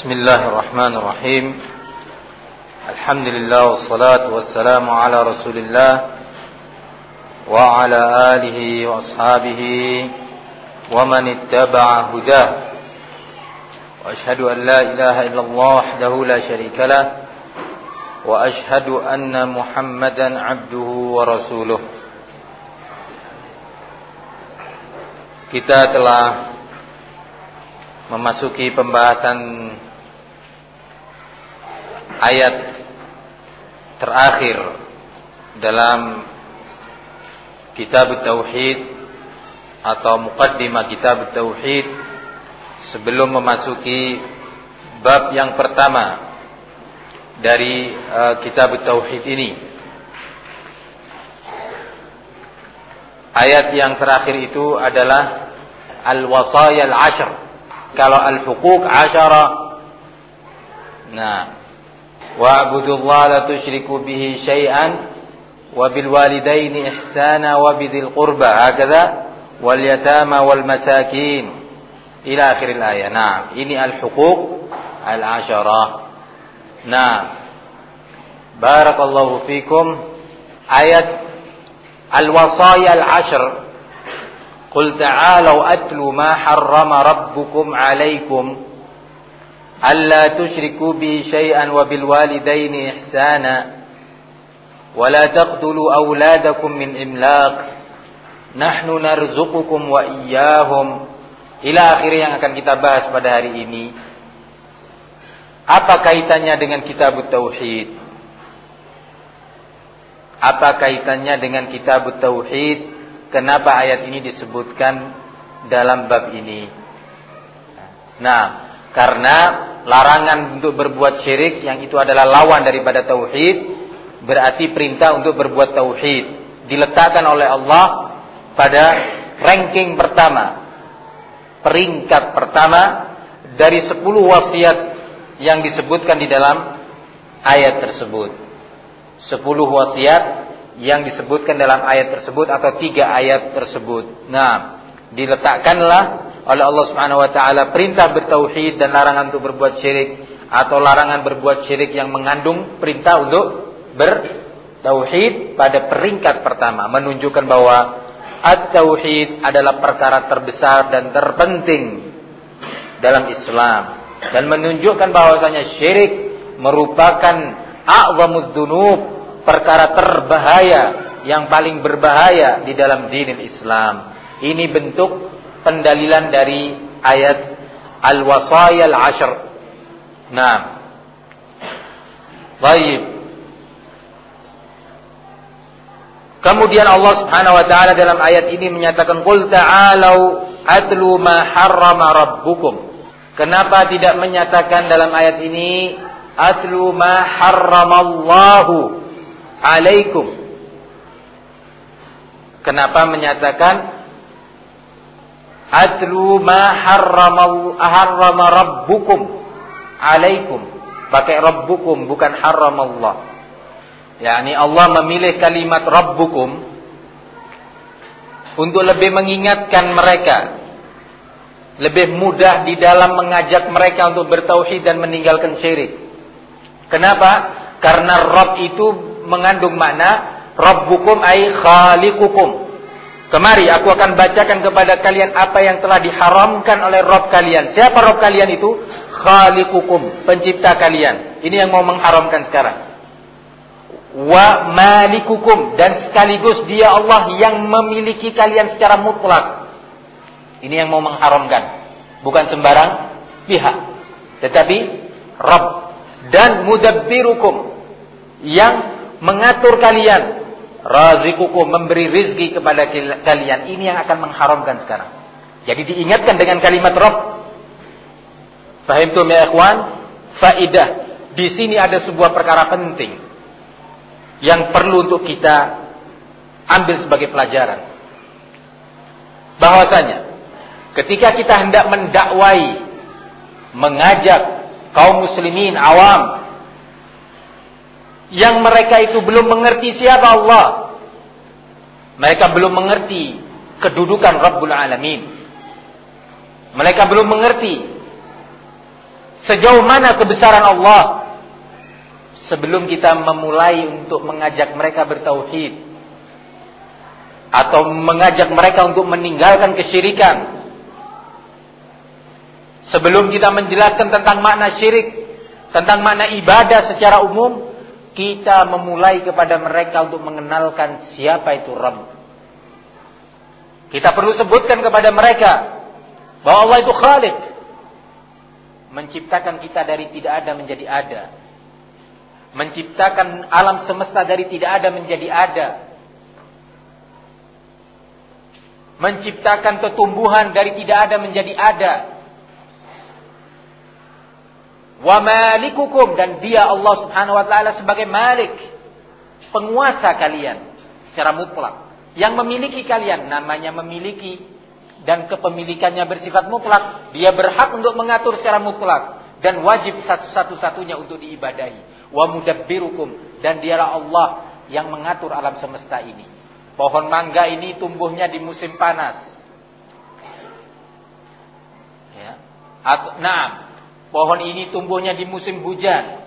بسم الله الرحمن الرحيم الحمد لله والصلاة والسلام على رسول الله وعلى آله وأصحابه ومن اتبع هداه وأشهد أن لا إله إلا الله وحده لا شريك له وأشهد أن محمدا عبده ورسوله kita telah memasuki pembahasan ayat terakhir dalam kitab tauhid atau muqaddimah kitab tauhid sebelum memasuki bab yang pertama dari uh, kitab tauhid ini ayat yang terakhir itu adalah al-wasaya al-ashr kalau al-huquq asyara. Nah, واعبدوا الله لا تشركوا به شيئا وبالوالدين إحسانا وبذي القربى. هكذا واليتامى والمساكين. إلى آخر الآية. نعم. إني الحقوق العشرة. نعم. بارك الله فيكم. آية الوصايا العشر. قل تعالوا أتلوا ما حرم ربكم عليكم. ألا تشركوا بي شيئا وبالوالدين إحسانا ولا تقتلوا أولادكم من إملاق. نحن نرزقكم وإياهم. إلى آخر yang akan kita bahas pada hari ini. Apa kaitannya dengan kitab tauhid? Apa kaitannya dengan kitab tauhid? Kenapa ayat ini disebutkan dalam bab ini? Nah karena larangan untuk berbuat syirik yang itu adalah lawan daripada tauhid, berarti perintah untuk berbuat tauhid diletakkan oleh Allah pada ranking pertama. Peringkat pertama dari 10 wasiat yang disebutkan di dalam ayat tersebut. 10 wasiat yang disebutkan dalam ayat tersebut atau tiga ayat tersebut. Nah, diletakkanlah oleh Allah Subhanahu wa taala perintah bertauhid dan larangan untuk berbuat syirik atau larangan berbuat syirik yang mengandung perintah untuk bertauhid pada peringkat pertama menunjukkan bahwa at-tauhid adalah perkara terbesar dan terpenting dalam Islam dan menunjukkan bahwasanya syirik merupakan a'zamud perkara terbahaya yang paling berbahaya di dalam dinil Islam. Ini bentuk pendalilan dari ayat Al-Wasaya Al-Ashr. Nah. Baik. Kemudian Allah Subhanahu wa taala dalam ayat ini menyatakan qul ta'alu atlu ma harrama rabbukum. Kenapa tidak menyatakan dalam ayat ini atlu ma harramallahu alaikum. Kenapa menyatakan atlu ma harrama rabbukum alaikum. Pakai rabbukum bukan Allah. Yani Allah memilih kalimat rabbukum untuk lebih mengingatkan mereka. Lebih mudah di dalam mengajak mereka untuk bertauhid dan meninggalkan syirik. Kenapa? Karena Rabb itu mengandung makna Rabbukum ay khaliqukum. Kemari aku akan bacakan kepada kalian apa yang telah diharamkan oleh Rabb kalian. Siapa Rabb kalian itu? Khaliqukum, pencipta kalian. Ini yang mau mengharamkan sekarang. Wa malikukum dan sekaligus dia Allah yang memiliki kalian secara mutlak. Ini yang mau mengharamkan. Bukan sembarang pihak. Tetapi Rabb dan mudabbirukum yang mengatur kalian, razikukum memberi rizki kepada kalian. Ini yang akan mengharamkan sekarang. Jadi diingatkan dengan kalimat Rabb. Fahimtum ya ikhwan? Faidah. Di sini ada sebuah perkara penting yang perlu untuk kita ambil sebagai pelajaran. Bahwasanya ketika kita hendak mendakwai, mengajak kaum muslimin awam yang mereka itu belum mengerti siapa Allah. Mereka belum mengerti kedudukan Rabbul Alamin. Mereka belum mengerti Sejauh mana kebesaran Allah sebelum kita memulai untuk mengajak mereka bertauhid atau mengajak mereka untuk meninggalkan kesyirikan. Sebelum kita menjelaskan tentang makna syirik, tentang makna ibadah secara umum, kita memulai kepada mereka untuk mengenalkan siapa itu Rabb. Kita perlu sebutkan kepada mereka bahwa Allah itu Khalik. Menciptakan kita dari tidak ada menjadi ada. Menciptakan alam semesta dari tidak ada menjadi ada. Menciptakan tumbuhan dari tidak ada menjadi ada. Wa malikukum dan dia Allah Subhanahu wa taala sebagai malik, penguasa kalian secara mutlak. Yang memiliki kalian namanya memiliki dan kepemilikannya bersifat mutlak, dia berhak untuk mengatur secara mutlak dan wajib satu-satunya untuk diibadahi. Wa mudabbirukum dan dialah Allah yang mengatur alam semesta ini. Pohon mangga ini tumbuhnya di musim panas. Ya. Nah, Pohon ini tumbuhnya di musim hujan.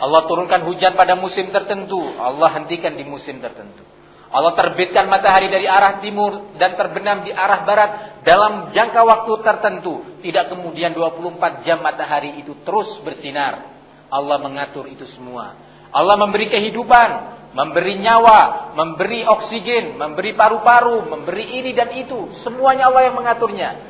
Allah turunkan hujan pada musim tertentu. Allah hentikan di musim tertentu. Allah terbitkan matahari dari arah timur dan terbenam di arah barat dalam jangka waktu tertentu. Tidak kemudian 24 jam matahari itu terus bersinar. Allah mengatur itu semua. Allah memberi kehidupan, memberi nyawa, memberi oksigen, memberi paru-paru, memberi ini dan itu. Semuanya Allah yang mengaturnya.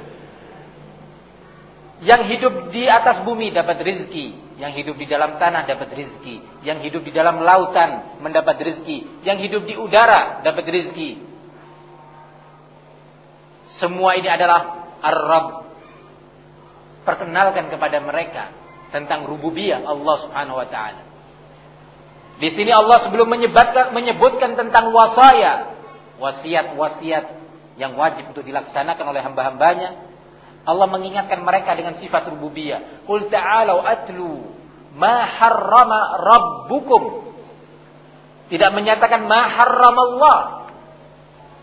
Yang hidup di atas bumi dapat rizki. Yang hidup di dalam tanah dapat rizki. Yang hidup di dalam lautan mendapat rizki. Yang hidup di udara dapat rizki. Semua ini adalah Ar-Rab. Perkenalkan kepada mereka tentang rububiyah Allah Subhanahu wa taala. Di sini Allah sebelum menyebutkan, menyebutkan tentang wasaya, wasiat-wasiat yang wajib untuk dilaksanakan oleh hamba-hambanya, Allah mengingatkan mereka dengan sifat rububiyah. Qul ta'alu atlu ma harrama rabbukum. Tidak menyatakan ma Allah.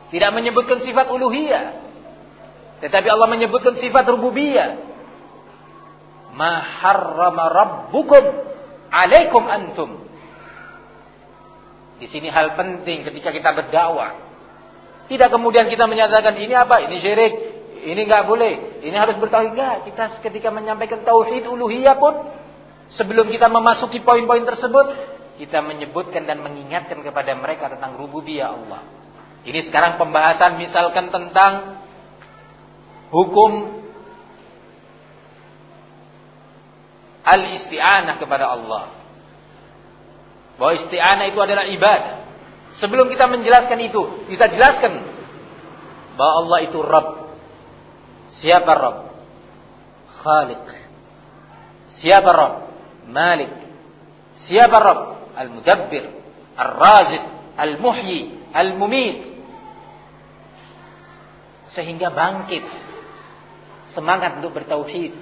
Tidak menyebutkan sifat uluhiyah. Tetapi Allah menyebutkan sifat rububiyah. Ma harrama rabbukum alaikum antum. Di sini hal penting ketika kita berdakwah. Tidak kemudian kita menyatakan ini apa? Ini syirik, ini nggak boleh. Ini harus bertauhid enggak. Kita ketika menyampaikan tauhid uluhiyah pun sebelum kita memasuki poin-poin tersebut, kita menyebutkan dan mengingatkan kepada mereka tentang rububiyah Allah. Ini sekarang pembahasan misalkan tentang hukum al-isti'anah kepada Allah. Bahwa isti'anah itu adalah ibadah. Sebelum kita menjelaskan itu, kita jelaskan bahwa Allah itu Rabb. Siapa Rabb? Khaliq. Siapa Rabb? Malik. Siapa Rabb? Al-Mudabbir, Al-Razik, Al-Muhyi, Al-Mumit. Sehingga bangkit semangat untuk bertauhid.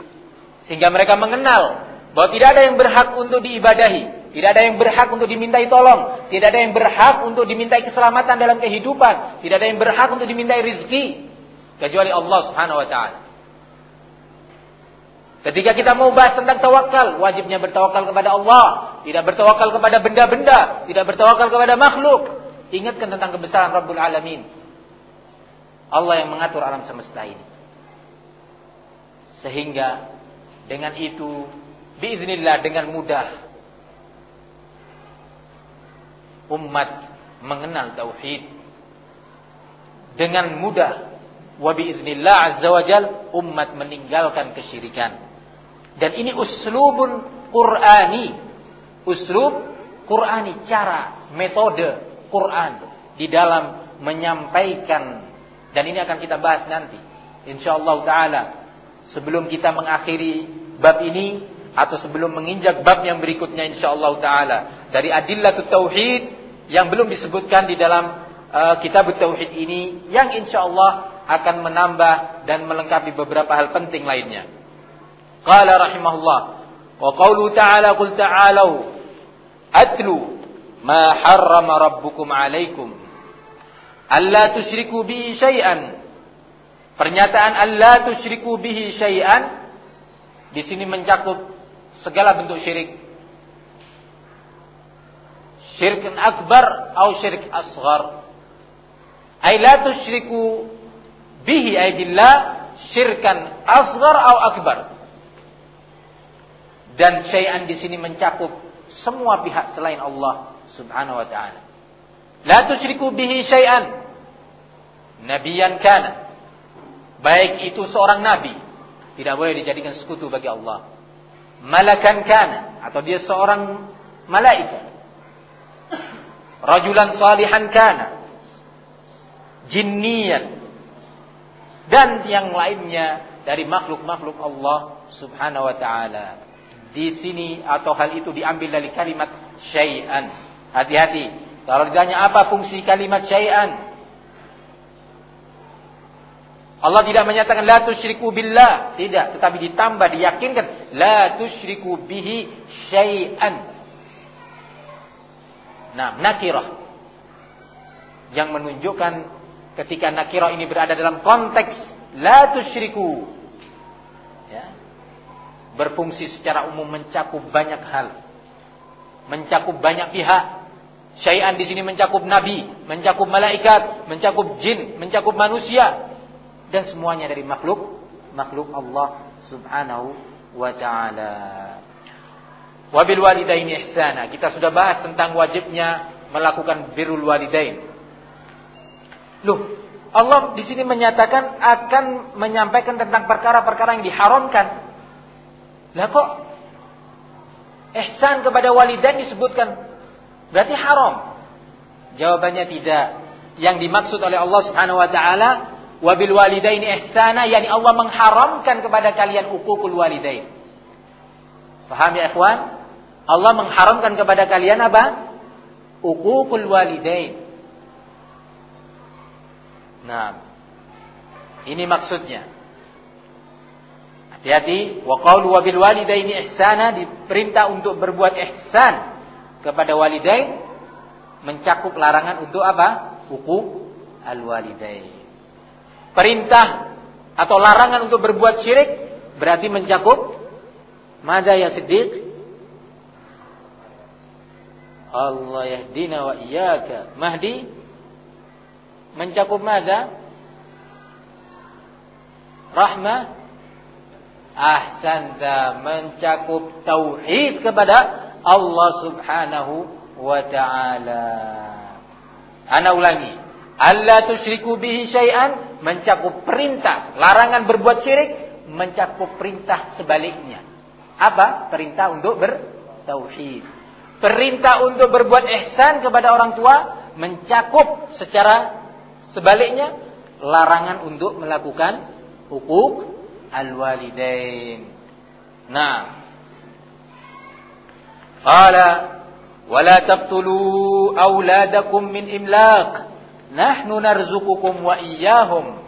Sehingga mereka mengenal bahwa tidak ada yang berhak untuk diibadahi. Tidak ada yang berhak untuk dimintai tolong. Tidak ada yang berhak untuk dimintai keselamatan dalam kehidupan. Tidak ada yang berhak untuk dimintai rizki kecuali Allah Subhanahu wa taala. Ketika kita mau bahas tentang tawakal, wajibnya bertawakal kepada Allah, tidak bertawakal kepada benda-benda, tidak bertawakal kepada makhluk. Ingatkan tentang kebesaran Rabbul Alamin. Allah yang mengatur alam semesta ini. Sehingga dengan itu biiznillah dengan mudah umat mengenal tauhid dengan mudah wa azza wajal umat meninggalkan kesyirikan. Dan ini uslubun qur'ani. Uslub qur'ani cara metode Quran di dalam menyampaikan. Dan ini akan kita bahas nanti. Insyaallah taala sebelum kita mengakhiri bab ini atau sebelum menginjak bab yang berikutnya insyaallah taala. Dari adillatut tauhid yang belum disebutkan di dalam uh, kitab tauhid ini yang insyaallah akan menambah dan melengkapi beberapa hal penting lainnya. Qala rahimahullah wa qawlu ta'ala qul ta'alu atlu ma harrama rabbukum alaikum alla tusyriku bihi syai'an pernyataan alla tusyriku bihi syai'an di sini mencakup segala bentuk syirik. Syirik akbar atau syirik asghar. Ay la tusyriku bihi ay billah syirkan asghar atau akbar. Dan syai'an di sini mencakup semua pihak selain Allah Subhanahu wa taala. La tusyriku bihi syai'an. Nabiyan kana. Baik itu seorang nabi, tidak boleh dijadikan sekutu bagi Allah. Malakan kana atau dia seorang malaikat. Rajulan salihan kana. Jinniyan. Dan yang lainnya dari makhluk-makhluk Allah Subhanahu wa taala. Di sini atau hal itu diambil dari kalimat syai'an. Hati-hati. Kalau ditanya apa fungsi kalimat syai'an? Allah tidak menyatakan la tusyriku billah, tidak, tetapi ditambah diyakinkan la tusyriku bihi syai'an. Nah, nakirah yang menunjukkan ketika nakirah ini berada dalam konteks la tusyriku ya, berfungsi secara umum mencakup banyak hal, mencakup banyak pihak. Syai'an di sini mencakup nabi, mencakup malaikat, mencakup jin, mencakup manusia, dan semuanya dari makhluk makhluk Allah Subhanahu wa taala. Wabil walidaini ihsana. Kita sudah bahas tentang wajibnya melakukan birrul walidain. Loh, Allah di sini menyatakan akan menyampaikan tentang perkara-perkara yang diharamkan. Lah kok ihsan kepada walidain disebutkan berarti haram? Jawabannya tidak. Yang dimaksud oleh Allah Subhanahu wa taala wabil walidaini ihsana yani Allah mengharamkan kepada kalian ukukul walidain. Paham ya ikhwan? Allah mengharamkan kepada kalian apa? Ukukul walidain. Nah, ini maksudnya. Hati-hati, wa qawlu wabil walidaini ihsana diperintah untuk berbuat ihsan kepada walidain mencakup larangan untuk apa? Hukuk al-walidain. Perintah atau larangan untuk berbuat syirik berarti mencakup Mada ya Siddiq? Allah yahdina wa iyyaka. Mahdi mencakup mada? Rahmah ahsanta mencakup tauhid kepada Allah Subhanahu wa taala. Ana ulangi. Allah tusyriku bihi syai'an mencakup perintah, larangan berbuat syirik mencakup perintah sebaliknya. Apa? Perintah untuk bertauhid. Perintah untuk berbuat ihsan kepada orang tua mencakup secara sebaliknya larangan untuk melakukan hukuk al-walidain. Nah, qala wala taqtulu auladakum min imlaq Nahnu narzukukum wa iyyahum.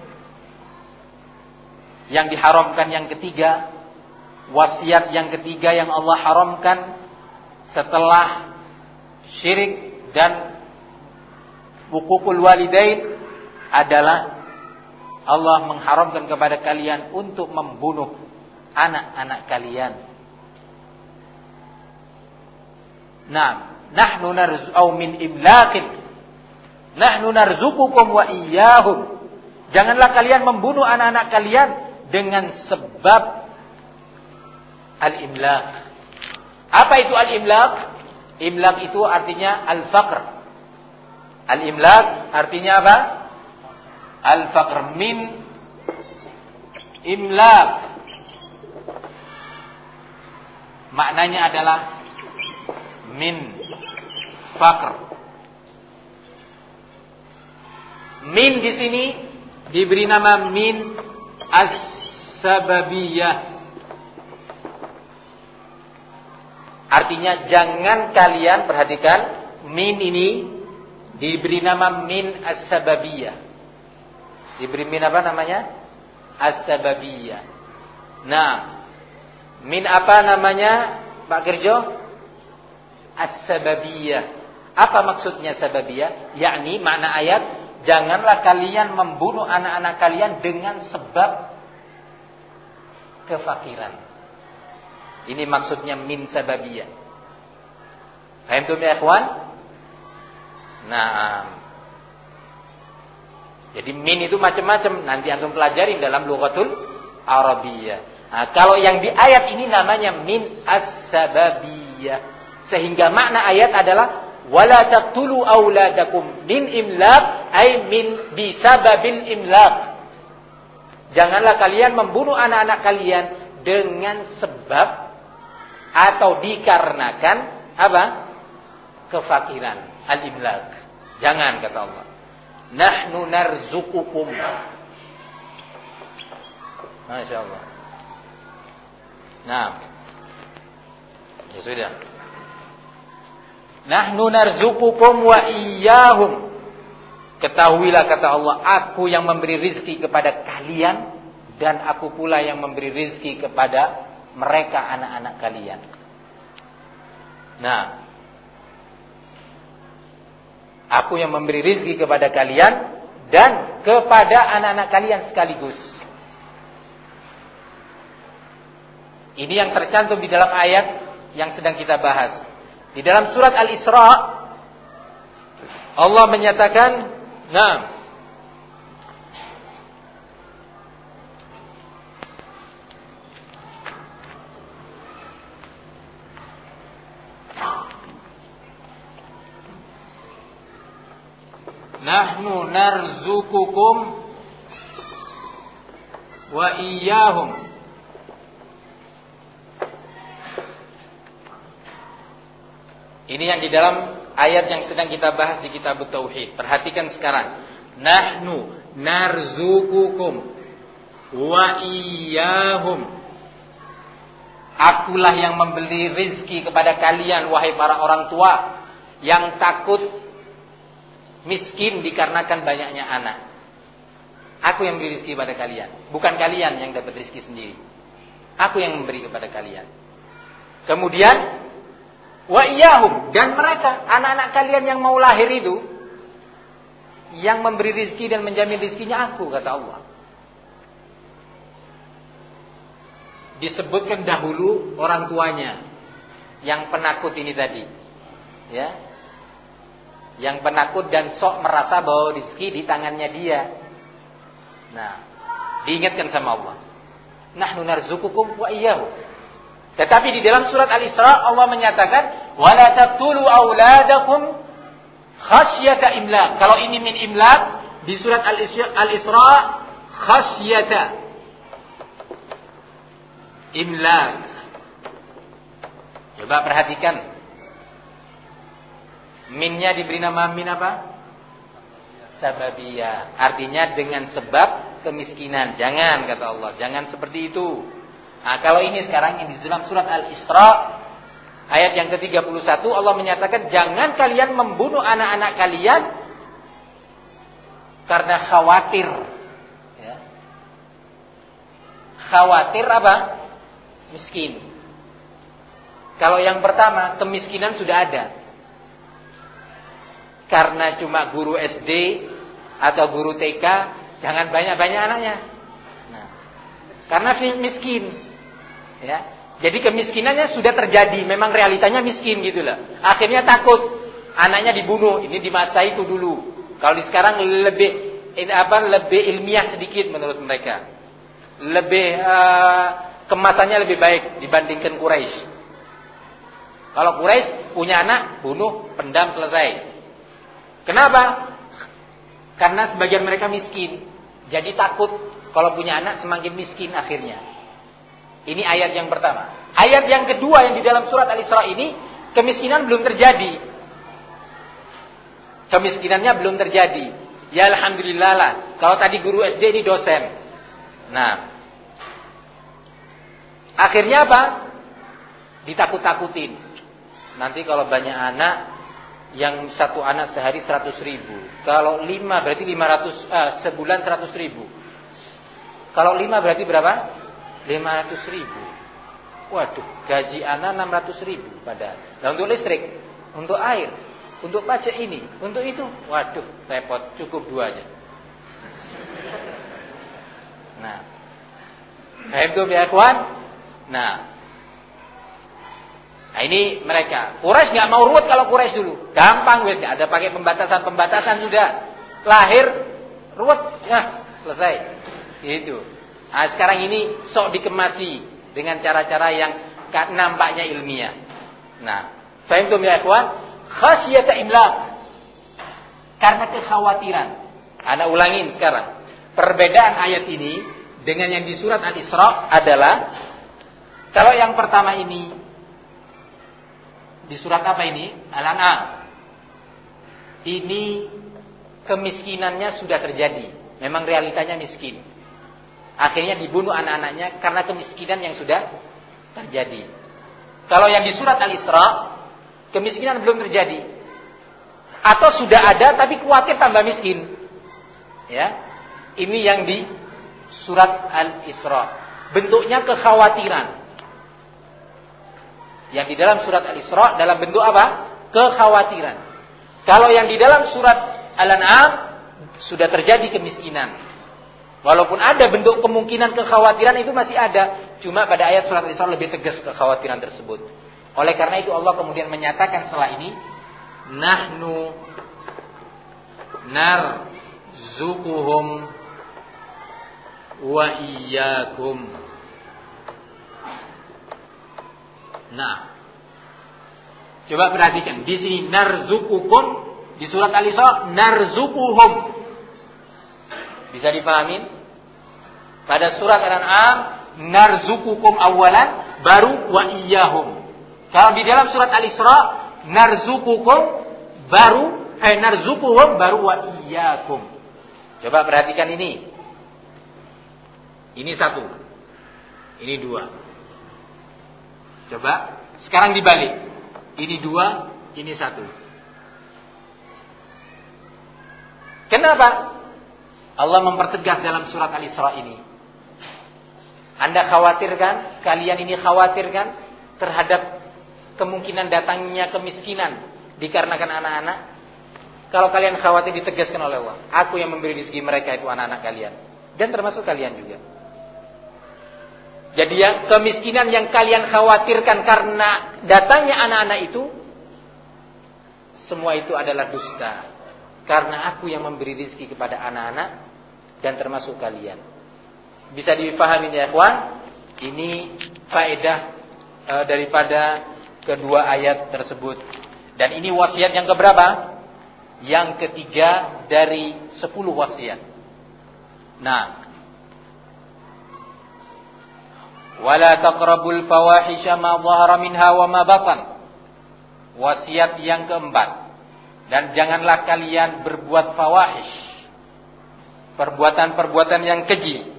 Yang diharamkan yang ketiga, wasiat yang ketiga yang Allah haramkan setelah syirik dan hukukul walidain adalah Allah mengharamkan kepada kalian untuk membunuh anak-anak kalian. Nah, nahnu narzu min imlaqin Nahnu narzukukum wa iyyahum. Janganlah kalian membunuh anak-anak kalian dengan sebab al-imlaq. Apa itu al-imlaq? Imlaq itu artinya al-faqr. Al-imlaq artinya apa? Al-faqr min imlaq. Maknanya adalah min faqr. Min di sini diberi nama min as-sababiyah. Artinya jangan kalian perhatikan min ini diberi nama min as-sababiyah. Diberi min apa namanya? As-sababiyah. Nah, min apa namanya Pak Kerjo? As-sababiyah. Apa maksudnya sababiyah? Yakni makna ayat Janganlah kalian membunuh anak-anak kalian dengan sebab kefakiran. Ini maksudnya min sababiyah. Paham tuh ya ikhwan? Nah, jadi min itu macam-macam. Nanti antum pelajari dalam lughatul Arabiyah. Nah, kalau yang di ayat ini namanya min as-sababiyah. Sehingga makna ayat adalah wala taqtulu auladakum min imlaq ay min bisababil imlaq. Janganlah kalian membunuh anak-anak kalian dengan sebab atau dikarenakan apa? kefakiran, al-imlaq. Jangan kata Allah. Nahnu narzukukum. Masya Allah. Nah. Ya sudah. Nahnu narzukukum wa iyyahum. Ketahuilah kata Allah, aku yang memberi rizki kepada kalian dan aku pula yang memberi rizki kepada mereka anak-anak kalian. Nah, Aku yang memberi rizki kepada kalian dan kepada anak-anak kalian sekaligus. Ini yang tercantum di dalam ayat yang sedang kita bahas. Di dalam surat Al-Isra Allah menyatakan, "Nah, nahnu narzukukum wa iyyahum Ini yang di dalam ayat yang sedang kita bahas di kitab Tauhid. Perhatikan sekarang. Nahnu narzukukum wa iyyahum. Akulah yang membeli rizki kepada kalian wahai para orang tua yang takut miskin dikarenakan banyaknya anak. Aku yang memberi rezeki kepada kalian, bukan kalian yang dapat rezeki sendiri. Aku yang memberi kepada kalian. Kemudian wa iyahum dan mereka anak-anak kalian yang mau lahir itu yang memberi rezeki dan menjamin rezekinya aku kata Allah. Disebutkan dahulu orang tuanya yang penakut ini tadi. Ya, yang penakut dan sok merasa bahwa rezeki di tangannya dia. Nah, diingatkan sama Allah. Nahnu narzukukum wa iyyahu. Tetapi di dalam surat Al-Isra Allah menyatakan wala taqtulu auladakum khasyata imlaq. Kalau ini min imlaq di surat Al-Isra khasyata imlaq. Coba perhatikan Minnya diberi nama min apa? Sababiyah. Artinya dengan sebab kemiskinan. Jangan kata Allah. Jangan seperti itu. Nah, kalau ini sekarang yang di dalam surat Al-Isra ayat yang ke-31 Allah menyatakan jangan kalian membunuh anak-anak kalian karena khawatir. Ya. Khawatir apa? Miskin. Kalau yang pertama kemiskinan sudah ada karena cuma guru SD atau guru TK, jangan banyak-banyak anaknya. Nah, karena miskin, ya. Jadi kemiskinannya sudah terjadi, memang realitanya miskin gitu lah. Akhirnya takut anaknya dibunuh. Ini di masa itu dulu. Kalau di sekarang lebih apa lebih ilmiah sedikit menurut mereka. Lebih uh, kemasannya lebih baik dibandingkan Quraisy. Kalau Quraisy punya anak, bunuh, pendam selesai. Kenapa? Karena sebagian mereka miskin. Jadi takut kalau punya anak semakin miskin akhirnya. Ini ayat yang pertama. Ayat yang kedua yang di dalam surat Al-Isra ini, kemiskinan belum terjadi. Kemiskinannya belum terjadi. Ya Alhamdulillah lah. Kalau tadi guru SD ini dosen. Nah. Akhirnya apa? Ditakut-takutin. Nanti kalau banyak anak, yang satu anak sehari seratus ribu. Kalau lima berarti lima ratus uh, sebulan seratus ribu. Kalau lima berarti berapa? Lima ratus ribu. Waduh, gaji anak enam ratus ribu pada. Nah untuk listrik, untuk air, untuk pajak ini, untuk itu, waduh, repot. Cukup dua aja. Nah, itu ya kawan. Nah, Nah, ini mereka. Quraisy nggak mau ruwet kalau Quraisy dulu. Gampang wes ada pakai pembatasan-pembatasan sudah. Lahir ruwet, ya selesai. Itu. Nah, sekarang ini sok dikemasi dengan cara-cara yang nampaknya ilmiah. Nah, saya itu ya ikhwan? Khasyata imlaq. Karena kekhawatiran. Anda ulangin sekarang. Perbedaan ayat ini dengan yang di surat Al-Isra adalah kalau yang pertama ini di surat apa ini? Al-An'am. Ini kemiskinannya sudah terjadi. Memang realitanya miskin. Akhirnya dibunuh anak-anaknya karena kemiskinan yang sudah terjadi. Kalau yang di surat Al-Isra, kemiskinan belum terjadi. Atau sudah ada tapi khawatir tambah miskin. Ya. Ini yang di surat Al-Isra. Bentuknya kekhawatiran. Yang di dalam surat Al-Isra dalam bentuk apa? Kekhawatiran. Kalau yang di dalam surat Al-An'am sudah terjadi kemiskinan. Walaupun ada bentuk kemungkinan kekhawatiran itu masih ada. Cuma pada ayat surat Al-Isra lebih tegas kekhawatiran tersebut. Oleh karena itu Allah kemudian menyatakan setelah ini. Nahnu narzukuhum wa iyyakum. Nah. Coba perhatikan di sini narzukukum di surat Al-Isra narzukuhum. Bisa dipahamin? Pada surat Al-An'am narzukukum awalan baru wa iyyahum. Kalau di dalam surat Al-Isra narzukukum baru eh narzukuhum baru wa iyyakum. Coba perhatikan ini. Ini satu. Ini dua. Coba. Sekarang dibalik. Ini dua, ini satu. Kenapa? Allah mempertegas dalam surat Al-Isra ini. Anda khawatirkan, kalian ini khawatirkan terhadap kemungkinan datangnya kemiskinan dikarenakan anak-anak? Kalau kalian khawatir ditegaskan oleh Allah, aku yang memberi rezeki mereka itu anak-anak kalian dan termasuk kalian juga. Jadi yang kemiskinan yang kalian khawatirkan karena datangnya anak-anak itu semua itu adalah dusta. Karena aku yang memberi rizki kepada anak-anak dan termasuk kalian. Bisa difahami ya ikhwan? Ini faedah e, daripada kedua ayat tersebut. Dan ini wasiat yang keberapa? Yang ketiga dari sepuluh wasiat. Nah, wala taqrabul ma dhahara minha wa ma batan. Wasiat yang keempat. Dan janganlah kalian berbuat fawahish. Perbuatan-perbuatan yang keji.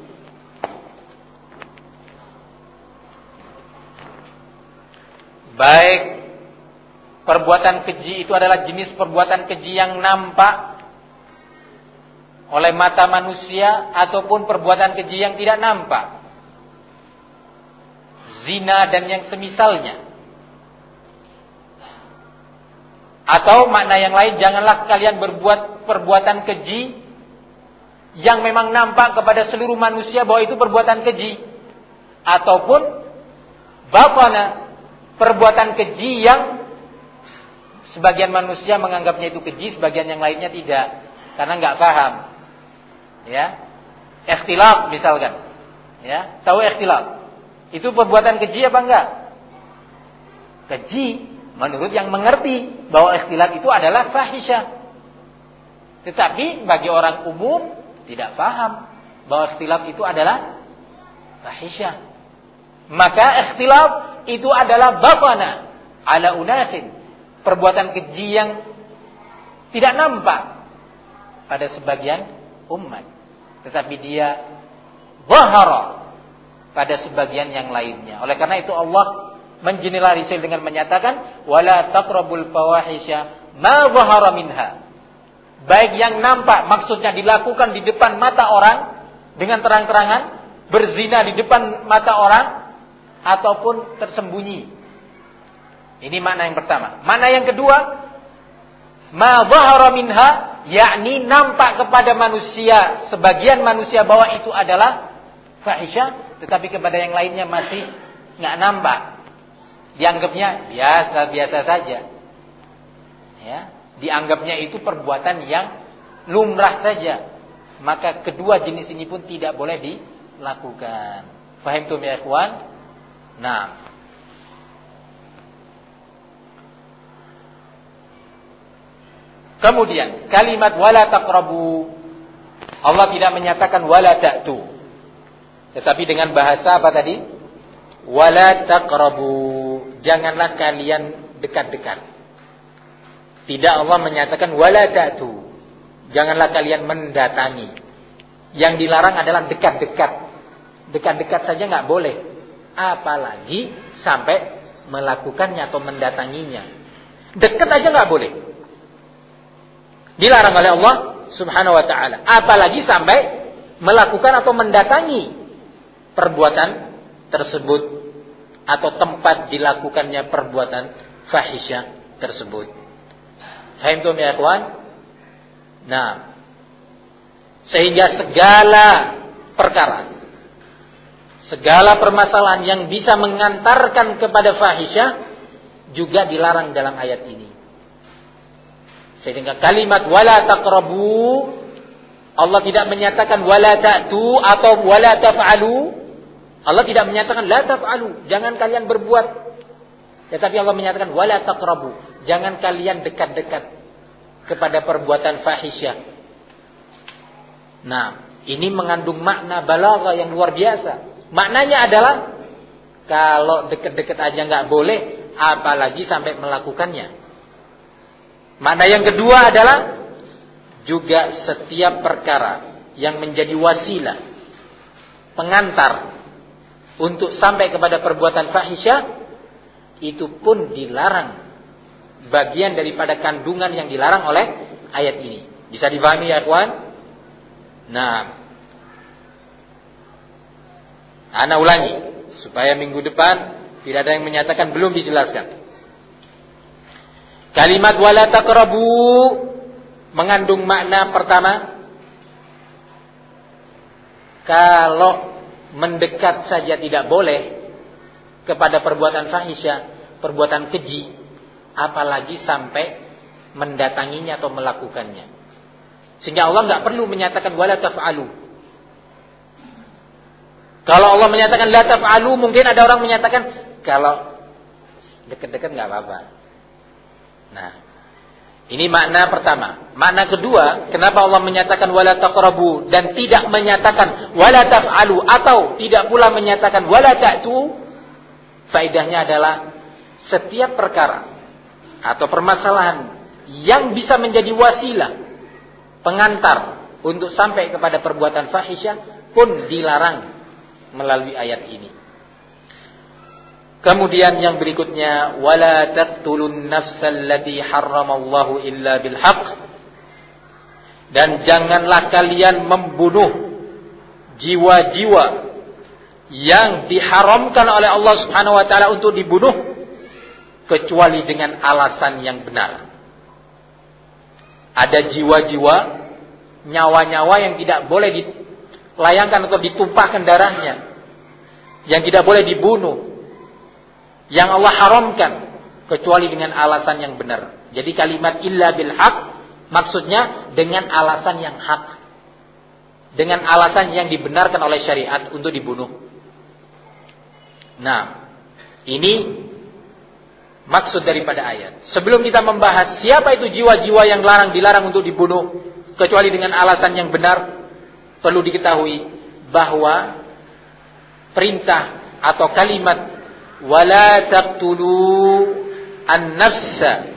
Baik perbuatan keji itu adalah jenis perbuatan keji yang nampak oleh mata manusia ataupun perbuatan keji yang tidak nampak zina dan yang semisalnya. Atau makna yang lain, janganlah kalian berbuat perbuatan keji yang memang nampak kepada seluruh manusia bahwa itu perbuatan keji. Ataupun bapana perbuatan keji yang sebagian manusia menganggapnya itu keji, sebagian yang lainnya tidak. Karena nggak paham. Ya. Ikhtilaf misalkan. Ya, tahu ikhtilaf? Itu perbuatan keji apa enggak? Keji menurut yang mengerti bahwa ikhtilat itu adalah fahisyah. Tetapi bagi orang umum tidak paham bahwa ikhtilat itu adalah fahisyah. Maka ikhtilaf itu adalah bapana ala unasin. Perbuatan keji yang tidak nampak pada sebagian umat. Tetapi dia bahara pada sebagian yang lainnya. Oleh karena itu Allah mengeneralisir dengan menyatakan wala taqrabul fawahisya ma zahara minha. Baik yang nampak maksudnya dilakukan di depan mata orang dengan terang-terangan, berzina di depan mata orang ataupun tersembunyi. Ini makna yang pertama. Makna yang kedua, ma zahara minha yakni nampak kepada manusia sebagian manusia bahwa itu adalah fahisyah tetapi kepada yang lainnya masih nggak nampak. dianggapnya biasa-biasa saja. Ya, dianggapnya itu perbuatan yang lumrah saja. Maka kedua jenis ini pun tidak boleh dilakukan. Fahim tuh ya ikhwan? Nah. Kemudian kalimat wala taqrabu Allah tidak menyatakan wala ta'tu. Tetapi dengan bahasa apa tadi? Wala taqrabu. Janganlah kalian dekat-dekat. Tidak Allah menyatakan wala ta'tu. Janganlah kalian mendatangi. Yang dilarang adalah dekat-dekat. Dekat-dekat saja nggak boleh. Apalagi sampai melakukannya atau mendatanginya. Dekat aja nggak boleh. Dilarang oleh Allah Subhanahu wa taala. Apalagi sampai melakukan atau mendatangi perbuatan tersebut atau tempat dilakukannya perbuatan fahisyah tersebut. Fahim tuh ya kawan? Nah, sehingga segala perkara segala permasalahan yang bisa mengantarkan kepada fahisyah juga dilarang dalam ayat ini. Sehingga kalimat wala taqrabu Allah tidak menyatakan wala ta'tu atau wala taf'alu. Allah tidak menyatakan la taf'alu, jangan kalian berbuat. Tetapi Allah menyatakan wala taqrabu, jangan kalian dekat-dekat kepada perbuatan fahisyah. Nah, ini mengandung makna balagha yang luar biasa. Maknanya adalah kalau deket-deket aja nggak boleh, apalagi sampai melakukannya. Makna yang kedua adalah juga setiap perkara yang menjadi wasilah pengantar untuk sampai kepada perbuatan fahisyah itu pun dilarang bagian daripada kandungan yang dilarang oleh ayat ini. Bisa dipahami ya kawan? Nah, Ana ulangi supaya minggu depan tidak ada yang menyatakan belum dijelaskan. Kalimat wala taqrabu mengandung makna pertama kalau mendekat saja tidak boleh kepada perbuatan fahisyah, perbuatan keji, apalagi sampai mendatanginya atau melakukannya. Sehingga Allah nggak perlu menyatakan wala taf'alu. Kalau Allah menyatakan la taf'alu, mungkin ada orang menyatakan kalau dekat-dekat nggak apa-apa. Nah, ini makna pertama. Makna kedua, kenapa Allah menyatakan wala taqrabu dan tidak menyatakan wala taf'alu atau tidak pula menyatakan wala ta'tu? Faidahnya adalah setiap perkara atau permasalahan yang bisa menjadi wasilah pengantar untuk sampai kepada perbuatan fahisyah pun dilarang melalui ayat ini. Kemudian yang berikutnya wala taqtulun nafsal lati harramallahu illa bil dan janganlah kalian membunuh jiwa-jiwa yang diharamkan oleh Allah Subhanahu wa taala untuk dibunuh kecuali dengan alasan yang benar. Ada jiwa-jiwa nyawa-nyawa yang tidak boleh dilayangkan atau ditumpahkan darahnya. Yang tidak boleh dibunuh yang Allah haramkan kecuali dengan alasan yang benar. Jadi kalimat illa bil haq maksudnya dengan alasan yang hak. Dengan alasan yang dibenarkan oleh syariat untuk dibunuh. Nah, ini maksud daripada ayat. Sebelum kita membahas siapa itu jiwa-jiwa yang larang dilarang untuk dibunuh kecuali dengan alasan yang benar, perlu diketahui bahwa perintah atau kalimat wala taqtulu an-nafsa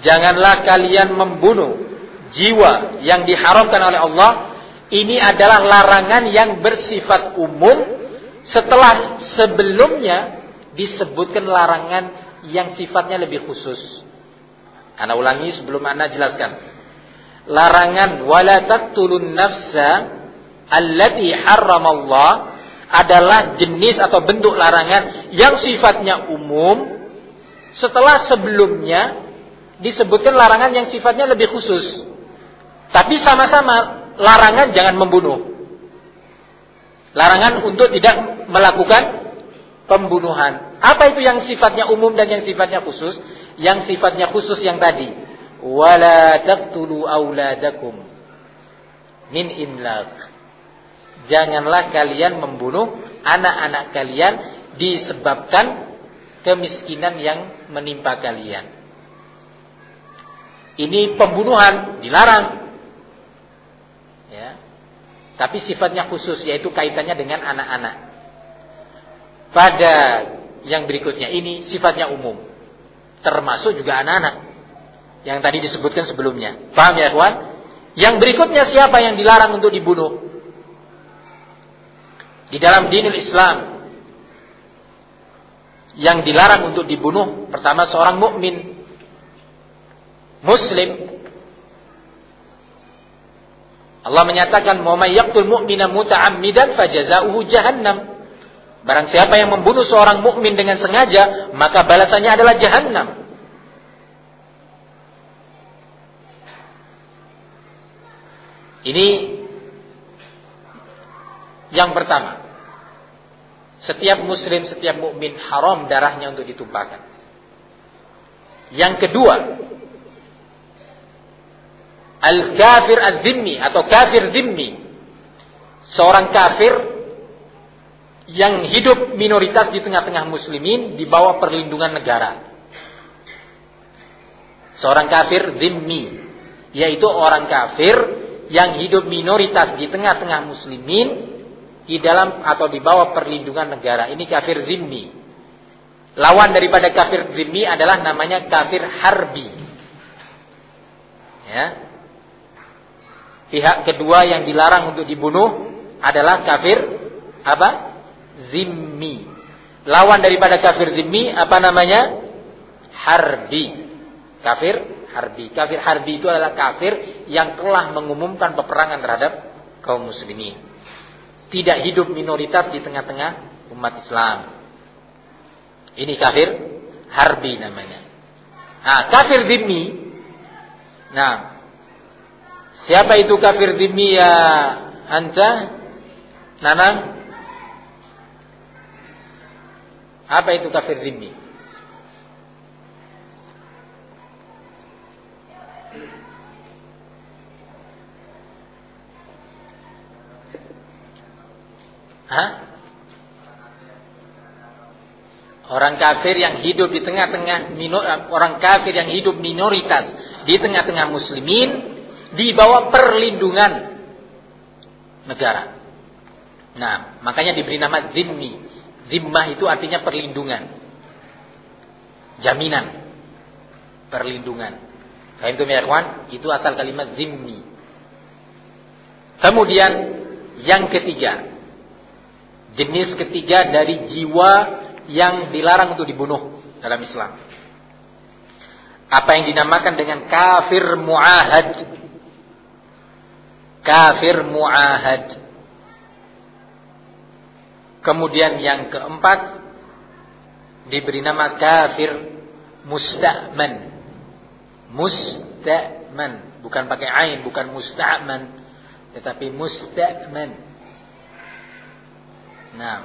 janganlah kalian membunuh jiwa yang diharamkan oleh Allah ini adalah larangan yang bersifat umum setelah sebelumnya disebutkan larangan yang sifatnya lebih khusus. Ana ulangi sebelum Anda jelaskan. Larangan wala taqtulun nafsa allati harramallah adalah jenis atau bentuk larangan yang sifatnya umum setelah sebelumnya disebutkan larangan yang sifatnya lebih khusus. Tapi sama-sama larangan jangan membunuh. Larangan untuk tidak melakukan pembunuhan. Apa itu yang sifatnya umum dan yang sifatnya khusus? Yang sifatnya khusus yang tadi. Wala taqtulu auladakum min. Janganlah kalian membunuh anak-anak kalian disebabkan kemiskinan yang menimpa kalian. Ini pembunuhan dilarang. Ya. Tapi sifatnya khusus yaitu kaitannya dengan anak-anak. Pada yang berikutnya ini sifatnya umum. Termasuk juga anak-anak. Yang tadi disebutkan sebelumnya. Paham ya kawan? Yang berikutnya siapa yang dilarang untuk dibunuh? Di dalam dinul Islam yang dilarang untuk dibunuh pertama seorang mukmin muslim Allah menyatakan "Wa may mu'mina muta'ammidan fajaza'uhu jahannam." Barang siapa yang membunuh seorang mukmin dengan sengaja, maka balasannya adalah jahannam. Ini yang pertama. Setiap muslim, setiap mukmin haram darahnya untuk ditumpahkan. Yang kedua, Al-kafir az-zimmi atau kafir zimmi. Seorang kafir yang hidup minoritas di tengah-tengah muslimin di bawah perlindungan negara. Seorang kafir zimmi, yaitu orang kafir yang hidup minoritas di tengah-tengah muslimin di dalam atau di bawah perlindungan negara. Ini kafir zimmi. Lawan daripada kafir zimmi adalah namanya kafir harbi. Ya, Pihak kedua yang dilarang untuk dibunuh adalah kafir apa? Zimmi. Lawan daripada kafir zimmi apa namanya? Harbi. Kafir harbi. Kafir harbi itu adalah kafir yang telah mengumumkan peperangan terhadap kaum muslimin. Tidak hidup minoritas di tengah-tengah umat Islam. Ini kafir harbi namanya. Nah, kafir zimmi. Nah, Siapa itu kafir dhimmi ya anta? Nanang? Apa itu kafir dhimmi? Hah? Orang kafir yang hidup di tengah-tengah orang kafir yang hidup minoritas di tengah-tengah muslimin di bawah perlindungan negara. Nah, makanya diberi nama zimmi. Zimmah itu artinya perlindungan. Jaminan. Perlindungan. Fahim itu Itu asal kalimat zimmi. Kemudian yang ketiga. Jenis ketiga dari jiwa yang dilarang untuk dibunuh dalam Islam. Apa yang dinamakan dengan kafir mu'ahad kafir muahad. Kemudian yang keempat diberi nama kafir musta'man. Musta'man, bukan pakai ain, bukan musta'man, tetapi musta'man. Nah,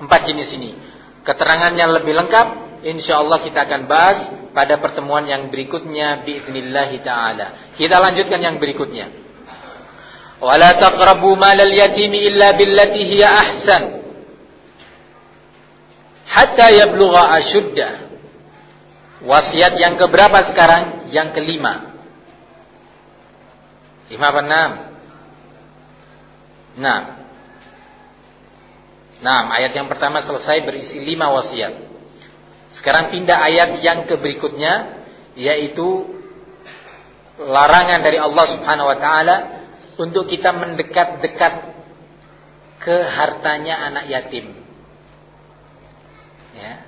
empat jenis ini. Keterangannya lebih lengkap, insya Allah kita akan bahas pada pertemuan yang berikutnya biiznillahi taala. Kita lanjutkan yang berikutnya. Walatakrabu malal yatimi illa billati hiya ahsan. Hatta yablugha ashuddah. Wasiat yang keberapa sekarang? Yang kelima. Lima apa enam? Enam. Enam. Ayat yang pertama selesai berisi lima wasiat. Sekarang pindah ayat yang ke berikutnya. Yaitu larangan dari Allah subhanahu wa ta'ala untuk kita mendekat-dekat ke hartanya anak yatim. Ya.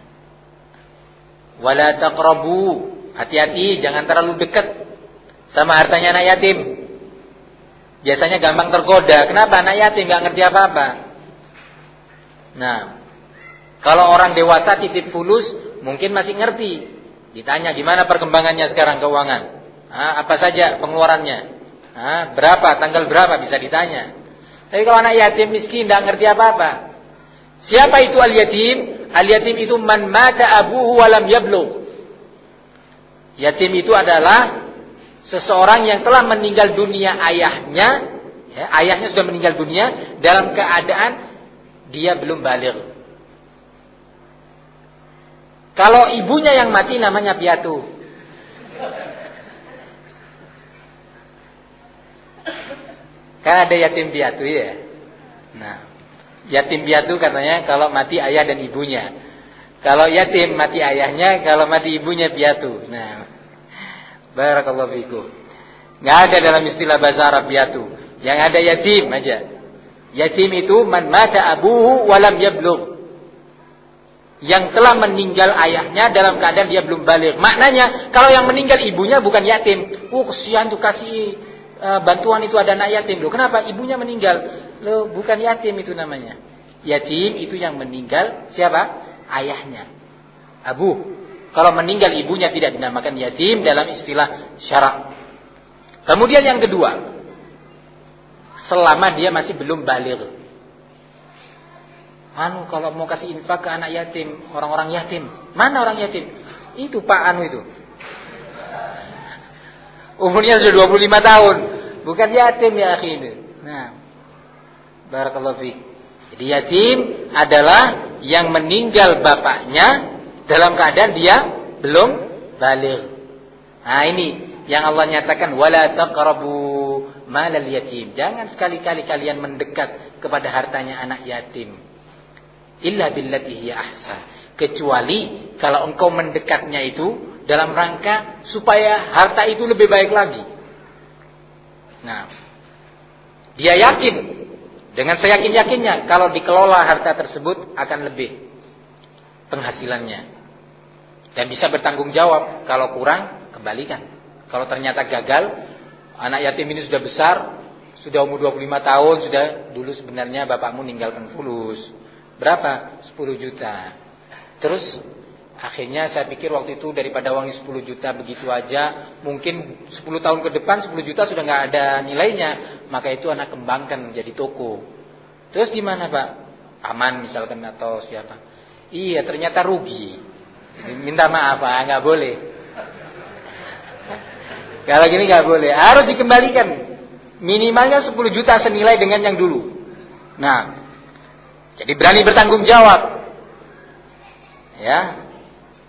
Wala taqrabu. Hati-hati jangan terlalu dekat sama hartanya anak yatim. Biasanya gampang tergoda. Kenapa anak yatim nggak ngerti apa-apa? Nah, kalau orang dewasa titip fulus mungkin masih ngerti. Ditanya gimana perkembangannya sekarang keuangan? Ah, apa saja pengeluarannya? Hah, berapa, tanggal berapa bisa ditanya. Tapi kalau anak yatim miskin tidak ngerti apa-apa. Siapa itu al-yatim? Al-yatim itu man mata abuhu walam yablugh. Yatim itu adalah seseorang yang telah meninggal dunia ayahnya, ya, ayahnya sudah meninggal dunia dalam keadaan dia belum balik. Kalau ibunya yang mati namanya piatu. Kan ada yatim piatu ya. Nah, yatim piatu katanya kalau mati ayah dan ibunya. Kalau yatim mati ayahnya, kalau mati ibunya piatu. Nah, barakallahu fikum. Enggak ada dalam istilah bahasa Arab piatu. Yang ada yatim aja. Yatim itu man mata abuhu walam yablugh. Yang telah meninggal ayahnya dalam keadaan dia belum balik. Maknanya, kalau yang meninggal ibunya bukan yatim. Oh, kesian tuh kasih uh, bantuan itu ada anak yatim. Loh, kenapa? Ibunya meninggal. Loh, bukan yatim itu namanya. Yatim itu yang meninggal siapa? ayahnya. Abu. Kalau meninggal ibunya tidak dinamakan yatim dalam istilah syarak. Kemudian yang kedua. Selama dia masih belum balik. Anu kalau mau kasih infak ke anak yatim, orang-orang yatim. Mana orang yatim? Itu Pak Anu itu. Umurnya sudah 25 tahun. Bukan yatim ya akhirnya. Nah. Barakallahu fiqh. Jadi yatim adalah yang meninggal bapaknya dalam keadaan dia belum balik. Nah ini yang Allah nyatakan wala taqrabu malal yatim. Jangan sekali-kali kalian mendekat kepada hartanya anak yatim. Illa billati hiya ahsan. Kecuali kalau engkau mendekatnya itu dalam rangka supaya harta itu lebih baik lagi. Nah, dia yakin dengan seyakin-yakinnya kalau dikelola harta tersebut akan lebih penghasilannya. Dan bisa bertanggung jawab kalau kurang kembalikan. Kalau ternyata gagal, anak yatim ini sudah besar, sudah umur 25 tahun, sudah dulu sebenarnya bapakmu ninggalkan fulus. Berapa? 10 juta. Terus akhirnya saya pikir waktu itu daripada uangnya 10 juta begitu aja, mungkin 10 tahun ke depan 10 juta sudah nggak ada nilainya maka itu anak kembangkan menjadi toko. Terus gimana Pak? Aman misalkan atau siapa? Iya ternyata rugi. Minta maaf Pak, nggak boleh. Kalau gini nggak boleh, harus dikembalikan. Minimalnya 10 juta senilai dengan yang dulu. Nah, jadi berani bertanggung jawab. Ya,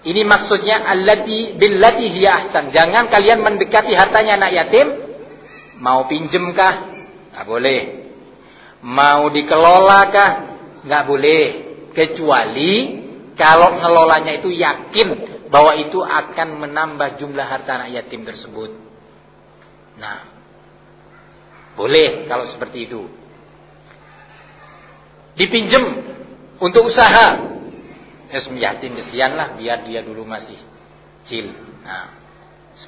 ini maksudnya allati billati hiya ahsan. Jangan kalian mendekati hartanya anak yatim mau pinjemkah Nggak boleh. Mau dikelolakah? Nggak boleh. Kecuali kalau ngelolanya itu yakin bahwa itu akan menambah jumlah harta anak yatim tersebut. Nah, boleh kalau seperti itu. Dipinjem untuk usaha. Ya, yatim kesian lah biar dia dulu masih kecil. Nah,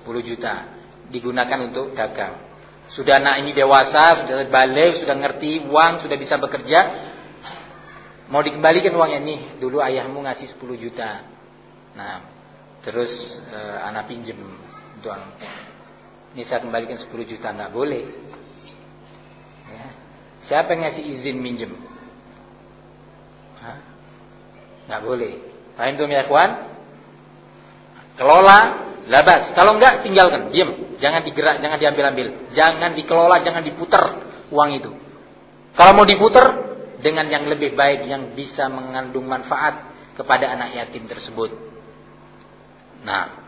10 juta digunakan untuk dagang. Sudah anak ini dewasa, sudah balik, sudah ngerti uang, sudah bisa bekerja. Mau dikembalikan uangnya nih, dulu ayahmu ngasih 10 juta. Nah, terus eh, anak pinjem uang. Ini saya kembalikan 10 juta, nggak boleh. Ya. Siapa yang ngasih izin minjem? Nggak boleh. Paham tuh ya? Kelola, labas. Kalau enggak, tinggalkan, diam. Jangan digerak, jangan diambil-ambil. Jangan dikelola, jangan diputar uang itu. Kalau mau diputar, dengan yang lebih baik yang bisa mengandung manfaat kepada anak yatim tersebut. Nah,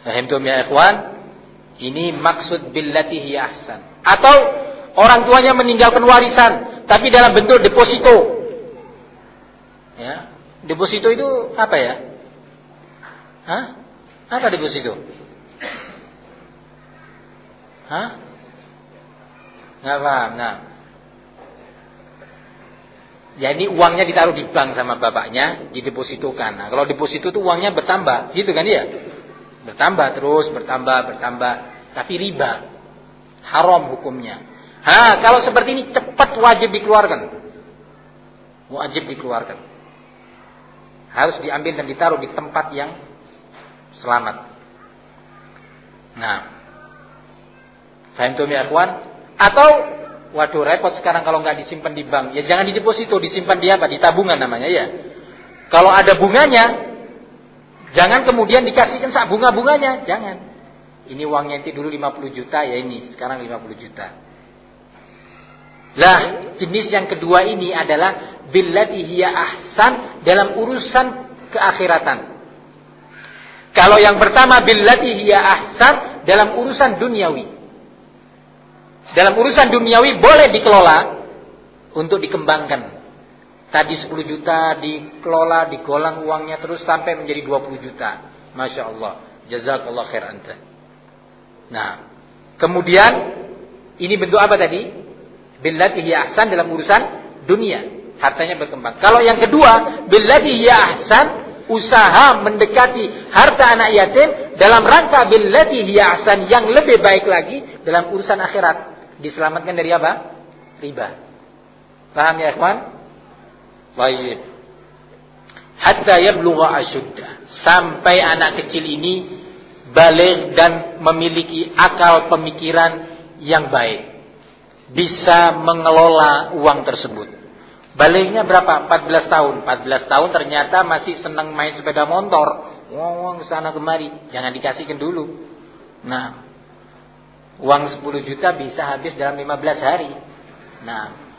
Fahimtum ya ikhwan? Ini maksud billatihi ahsan. Atau orang tuanya meninggalkan warisan, tapi dalam bentuk deposito. Ya, deposito itu apa ya? Hah? Apa deposito? Hah? Nggak paham. Nah. Jadi ya, uangnya ditaruh di bank sama bapaknya, didepositokan. Nah, kalau deposito itu uangnya bertambah, gitu kan ya? Bertambah terus, bertambah, bertambah. Tapi riba. Haram hukumnya. Ha, kalau seperti ini cepat wajib dikeluarkan. Wajib dikeluarkan. Harus diambil dan ditaruh di tempat yang selamat. Nah, Fahimtum ya akhwan? Atau Waduh repot sekarang kalau nggak disimpan di bank. Ya jangan di deposito, disimpan di apa? Di tabungan namanya ya. Kalau ada bunganya, jangan kemudian dikasihkan sak bunga-bunganya. Jangan. Ini uangnya itu dulu 50 juta, ya ini sekarang 50 juta. Lah, jenis yang kedua ini adalah billati hiya ahsan dalam urusan keakhiratan. Kalau yang pertama billati hiya ahsan dalam urusan duniawi. Dalam urusan duniawi boleh dikelola untuk dikembangkan. Tadi 10 juta dikelola, digolang uangnya terus sampai menjadi 20 juta. Masya Allah. Jazakallah khair anta. Nah, kemudian ini bentuk apa tadi? Billati ahsan dalam urusan dunia. Hartanya berkembang. Kalau yang kedua, billati ahsan usaha mendekati harta anak yatim dalam rangka billati ahsan yang lebih baik lagi dalam urusan akhirat. Diselamatkan dari apa? Riba. Paham ya, ikhwan? Baik. Hatta yablugha asyudda. Sampai anak kecil ini balik dan memiliki akal pemikiran yang baik. Bisa mengelola uang tersebut. Baliknya berapa? 14 tahun. 14 tahun ternyata masih senang main sepeda motor. Ngomong sana kemari. Jangan dikasihkan dulu. Nah, Uang 10 juta bisa habis dalam 15 hari. Nah,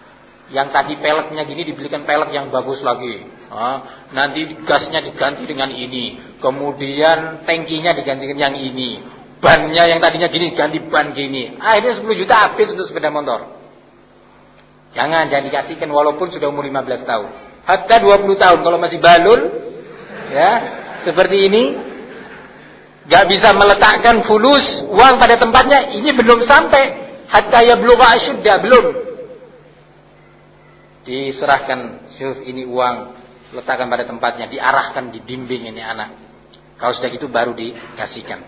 yang tadi peleknya gini dibelikan pelek yang bagus lagi. Nah, nanti gasnya diganti dengan ini. Kemudian tangkinya diganti dengan yang ini. Bannya yang tadinya gini ganti ban gini. Akhirnya 10 juta habis untuk sepeda motor. Jangan, jangan dikasihkan walaupun sudah umur 15 tahun. Hatta 20 tahun kalau masih balul. Ya, seperti ini Gak bisa meletakkan fulus uang pada tempatnya. Ini belum sampai. Hatta ya belum. Belum. Diserahkan. Syuf ini uang. Letakkan pada tempatnya. Diarahkan, dibimbing ini anak. Kalau sudah gitu baru dikasihkan.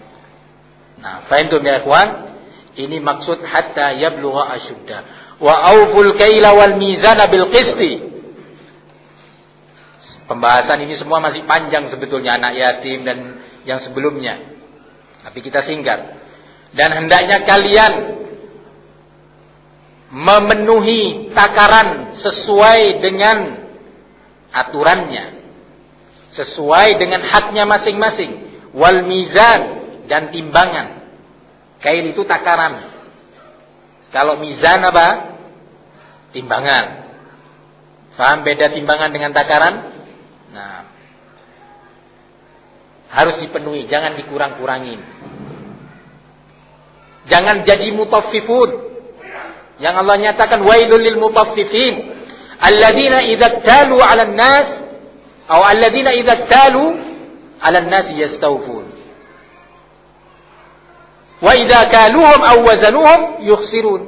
Nah, fahimtum ya ikhwan? Ini maksud hatta yablugha asyudda. Wa auful kaila wal mizana bil qisti. Pembahasan ini semua masih panjang sebetulnya anak yatim dan yang sebelumnya. Tapi kita singkat. Dan hendaknya kalian memenuhi takaran sesuai dengan aturannya. Sesuai dengan haknya masing-masing. Wal mizan dan timbangan. Kain itu takaran. Kalau mizan apa? Timbangan. Faham beda timbangan dengan takaran? Nah, harus dipenuhi, jangan dikurang-kurangin. Jangan jadi mutaffifun. Yang Allah nyatakan wailul lil mutaffifin alladzina idza talu 'alan nas atau alladzina idza talu 'alan nas yastawfun. Wa idza kaluhum aw wazanuhum yukhsirun.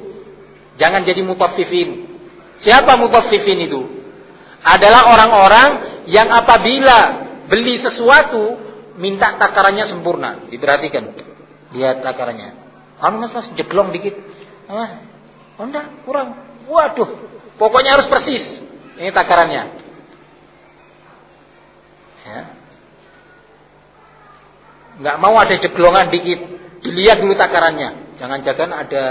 Jangan jadi mutaffifin. Siapa mutaffifin itu? Adalah orang-orang yang apabila beli sesuatu minta takarannya sempurna. Diperhatikan. Lihat takarannya. Anu mas mas jeglong dikit. Ah, oh enggak, kurang. Waduh, pokoknya harus persis. Ini takarannya. Ya. Nggak mau ada jeglongan dikit. Dilihat dulu takarannya. Jangan-jangan ada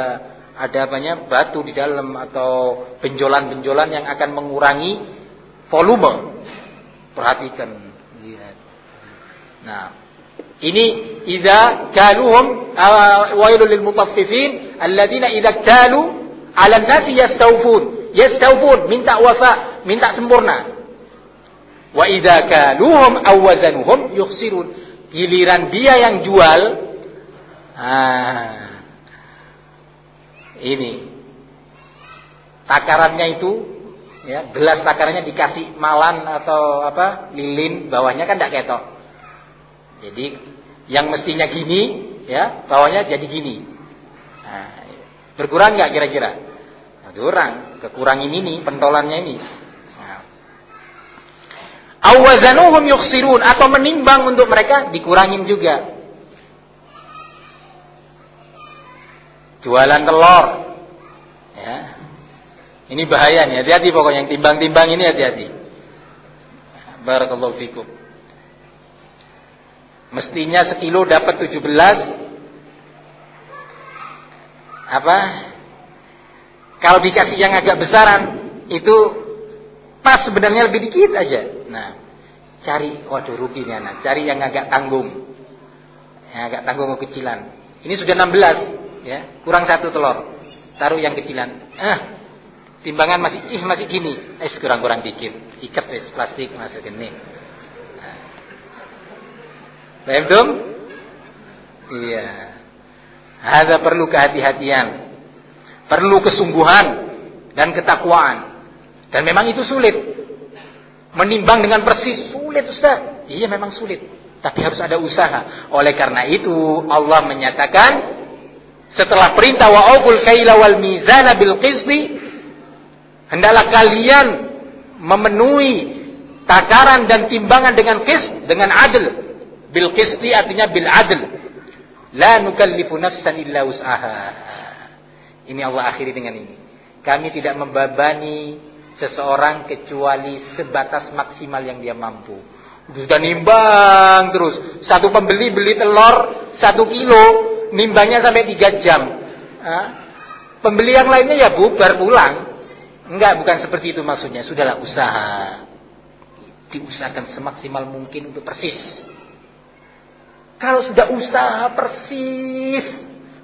ada banyak batu di dalam atau benjolan-benjolan yang akan mengurangi volume. Perhatikan Nah, ini idza kaluhum wailul lil mutaffifin alladziina idza kalu 'ala an-nasi yastawfun. Yastawfun minta wafa, minta sempurna. Wa idza kaluhum aw wazanuhum yukhsirun. Giliran dia yang jual ah, ini takarannya itu ya gelas takarannya dikasih malan atau apa lilin bawahnya kan tidak ketok jadi yang mestinya gini, ya bawahnya jadi gini. Nah, berkurang nggak kira-kira? Nah, kurang, kekurangin ini, pentolannya ini. Nah. Awazanuhum yuksirun atau menimbang untuk mereka dikurangin juga. Jualan telur. Ya. Ini bahaya nih, hati-hati pokoknya yang timbang-timbang ini hati-hati. Barakallahu fikum. Mestinya sekilo dapat 17 apa? Kalau dikasih yang agak besaran itu pas sebenarnya lebih dikit aja. Nah, cari waduh nih anak, cari yang agak tanggung. Yang agak tanggung kecilan. Ini sudah 16 ya, kurang satu telur. Taruh yang kecilan. Ah, timbangan masih ih masih gini. Eh kurang-kurang dikit. Ikat wis plastik masuk gini. Nah. Paham Iya. Ada perlu kehati-hatian. Perlu kesungguhan dan ketakwaan. Dan memang itu sulit. Menimbang dengan persis sulit Ustaz. Iya memang sulit. Tapi harus ada usaha. Oleh karena itu Allah menyatakan setelah perintah wa auful kaila wal mizana bil qisti hendaklah kalian memenuhi takaran dan timbangan dengan qis dengan adil bil qisti artinya bil adil la nukallifu nafsan illa usaha ini Allah akhiri dengan ini kami tidak membebani seseorang kecuali sebatas maksimal yang dia mampu sudah nimbang terus satu pembeli beli telur satu kilo nimbangnya sampai tiga jam. Pembeli yang lainnya ya bubar pulang. Enggak, bukan seperti itu maksudnya. Sudahlah usaha. Diusahakan semaksimal mungkin untuk persis. Kalau sudah usaha persis,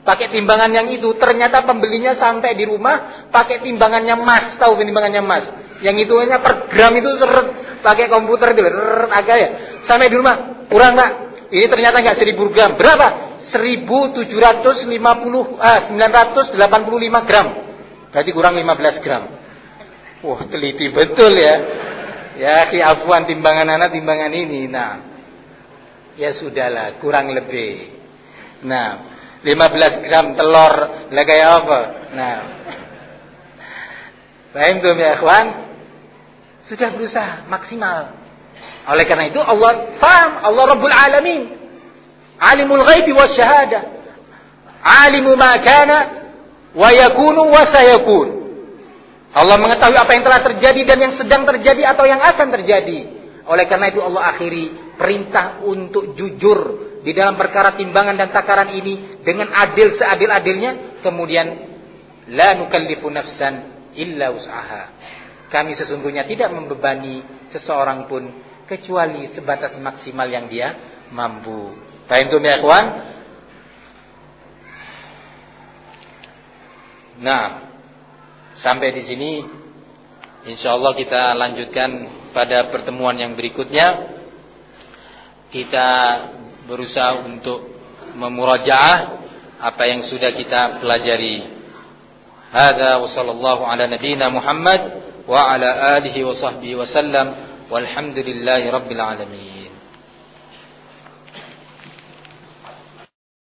pakai timbangan yang itu, ternyata pembelinya sampai di rumah pakai timbangannya mas, tahu timbangannya mas. Yang itu hanya per gram itu seret, pakai komputer itu, agak ya. Sampai di rumah, kurang pak. Ini ternyata nggak seribu gram. Berapa? 1750 ah 985 gram. Berarti kurang 15 gram. Wah, teliti betul ya. Ya, ki afwan timbangan anak timbangan ini. Nah. Ya sudahlah, kurang lebih. Nah, 15 gram telur lah kayak apa? Nah. Paham tuh ya, ikhwan? Sudah berusaha maksimal. Oleh karena itu Allah faham, Allah Rabbul Alamin alimul ghaibi wa syahada alimu ma kana wa yakunu wa sayakun Allah mengetahui apa yang telah terjadi dan yang sedang terjadi atau yang akan terjadi oleh karena itu Allah akhiri perintah untuk jujur di dalam perkara timbangan dan takaran ini dengan adil seadil-adilnya kemudian la nukallifu nafsan illa usaha kami sesungguhnya tidak membebani seseorang pun kecuali sebatas maksimal yang dia mampu Fahimtum ya ikhwan? Nah, sampai di sini insyaallah kita lanjutkan pada pertemuan yang berikutnya. Kita berusaha untuk memurajaah apa yang sudah kita pelajari. Hada wa sallallahu ala nabiyyina Muhammad wa ala alihi wa sahbihi wa sallam walhamdulillahi rabbil alamin.